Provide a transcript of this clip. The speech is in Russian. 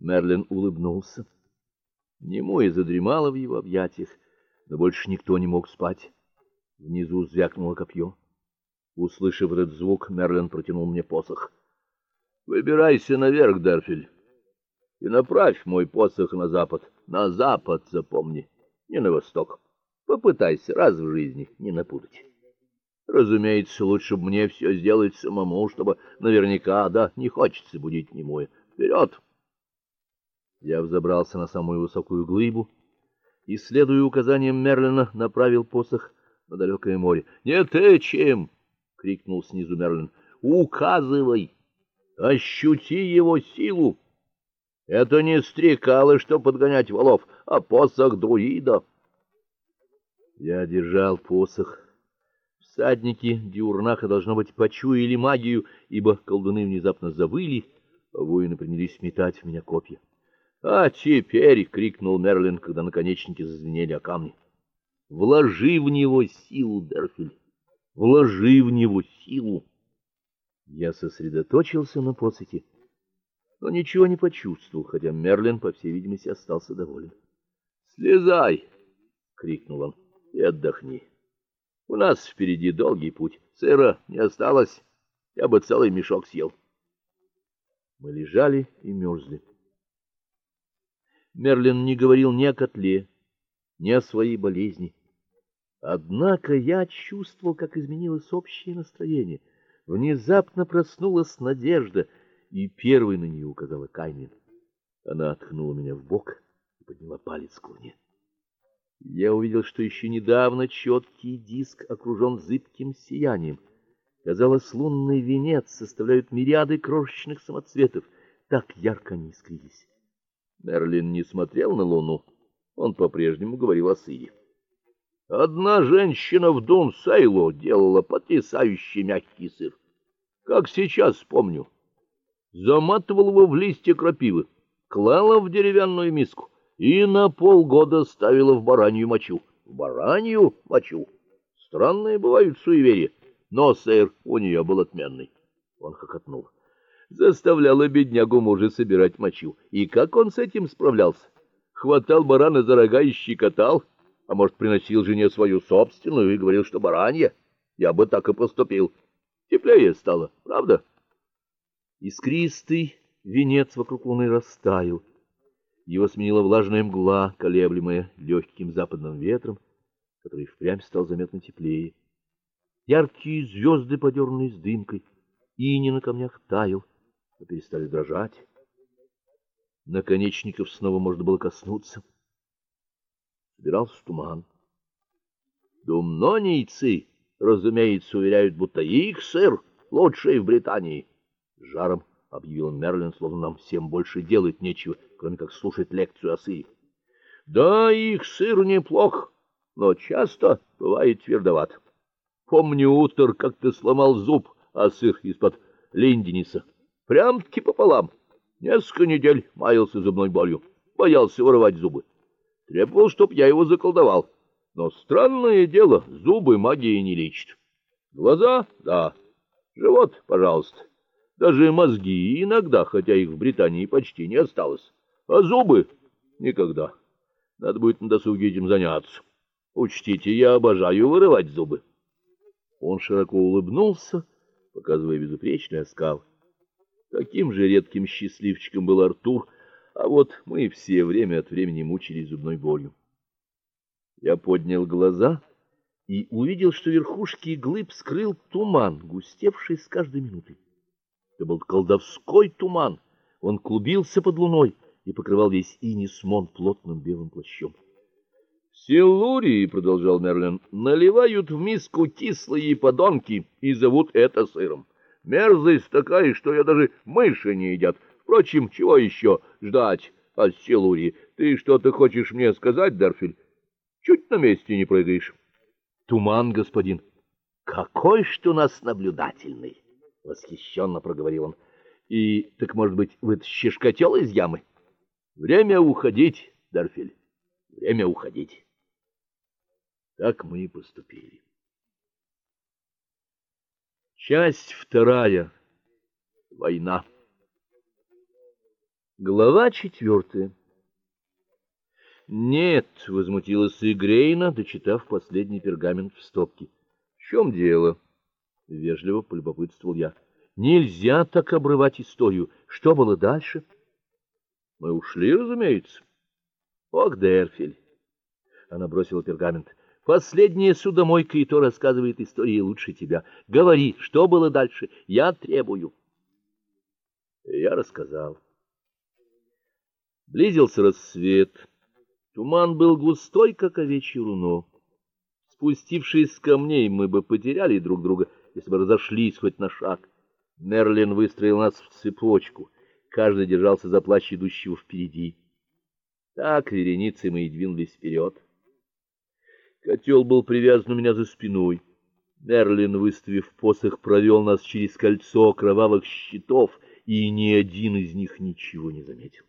Мерлин улыбнулся. Немое задремало в его объятиях, но больше никто не мог спать. Внизу звякнуло копье. Услышав этот звук, Мерлин протянул мне посох. Выбирайся наверх, Дерфель, и направь мой посох на запад. На запад, запомни, не на восток. Попытайся раз в жизни не напутать. Разумеется, лучше бы мне все сделать самому, чтобы наверняка, да, не хочется будить немое. Вперед! Я взобрался на самую высокую глыбу и, следуя указаниям Мерлина, направил посох на далекое море. "Не чем!" крикнул снизу Мерлин. "Указывай! Ощути его силу! Это не стрекалы, что подгонять волов, а посох друида". Я держал посох Всадники Диурнаха должно быть почуяли магию, ибо колдуны внезапно завыли, а воины принялись метать в меня копья. "А теперь!" крикнул Мерлин, когда наконечники зазвенели о камни. "Вложи в него силу, Дерфель. Вложи в него силу". Я сосредоточился на посохе, но ничего не почувствовал, хотя Мерлин, по всей видимости, остался доволен. "Слезай!" крикнул он. "И отдохни". У нас впереди долгий путь. Сыра не осталось, я бы целый мешок съел. Мы лежали и мерзли. Мерлин не говорил ни о котле, ни о своей болезни. Однако я чувствовал, как изменилось общее настроение. Внезапно проснулась надежда, и первой на нее указала Кайнин. Она ткнула меня в бок и подняла палец к луне. Я увидел, что еще недавно четкий диск окружен зыбким сиянием. Казалось, лунный венец составляют мириады крошечных самоцветов, так ярко они искрились. Мерлин не смотрел на луну. Он по-прежнему говорил о сыре. Одна женщина в Дунсейло делала потрясающий мягкий сыр. Как сейчас помню. Заматывала его в листья крапивы, клала в деревянную миску и на полгода ставила в баранью мочу. В баранью мочу. Странные бывают суеверия, но сыр у нее был отменный. Он хохотнул. Заставляла беднягу мужа собирать мочу. И как он с этим справлялся? Хватал барана за рога и щекотал, а может, приносил жене свою собственную и говорил, что баранья. Я бы так и поступил. Теплее стало, правда? Искристый венец вокруг луны растаял. Его сменила влажная мгла, колеблемая легким западным ветром, который впрямь стал заметно теплее. Яркие звезды, подернутые с дымкой, иней на камнях таял, но перестали дрожать. Наконечников снова можно было коснуться. Собирался туман. Думнонийцы, разумеется, уверяют, будто их сыр лучший в Британии. Жаром объявил Мерлин, словно нам всем больше делать нечего, кроме как слушать лекцию о сыре. Да, их сыр неплох, но часто бывает твердоват. Помню, утр как-то сломал зуб, а сыр из-под линдениса. Прям-таки пополам. Несколько недель маялся зубной болью, боялся вырывать зубы. Требовал, чтоб я его заколдовал. Но странное дело, зубы магии не лечит. Глаза — да. Живот — пожалуйста. Даже мозги иногда, хотя их в Британии почти не осталось. А зубы никогда. Надо будет на досуге этим заняться. Учтите, я обожаю вырывать зубы. Он широко улыбнулся, показывая безупречный оскал. Таким же редким счастливчиком был Артур, а вот мы все время от времени мучились зубной болью. Я поднял глаза и увидел, что верхушки глыб скрыл туман, густевший с каждой минутой. Это был колдовской туман. Он клубился под луной и покрывал весь Инисмон плотным белым плащом. Силурии, продолжал Мерлин, наливают в миску кислые подонки и зовут это сыром. Мерзость такая, что я даже мыши не едят. Впрочем, чего еще ждать от Силурии? Ты что-то хочешь мне сказать, Дарфиль? Чуть на месте не прыгаешь. Туман, господин. Какой ж ты у нас наблюдательный восхищенно проговорил он. И так, может быть, вытащишь котел из ямы? Время уходить, Дарфель. Время уходить. Так мы и поступили. Часть вторая. Война. Глава четвертая. Нет, возмутилась Игрейна, дочитав последний пергамент в стопке. В чем дело? вежливо полюбопытствовал я. Нельзя так обрывать историю. Что было дальше? Мы ушли, разумеется. Ох, Дерфель. Она бросила пергамент. Последняя судомойка и то рассказывает истории лучше тебя. Говори, что было дальше? Я требую. Я рассказал. Близился рассвет. Туман был густой, как овечье руно. Спустившись с камней, мы бы потеряли друг друга, если бы разошлись хоть на шаг. Мерлин выстроил нас в цепочку. Каждый держался за плащ идущего впереди. Так вереницей мы и двинулись вперед. Котел был привязан у меня за спиной. Мерлин, выставив посох, провел нас через кольцо кровавых щитов, и ни один из них ничего не заметил.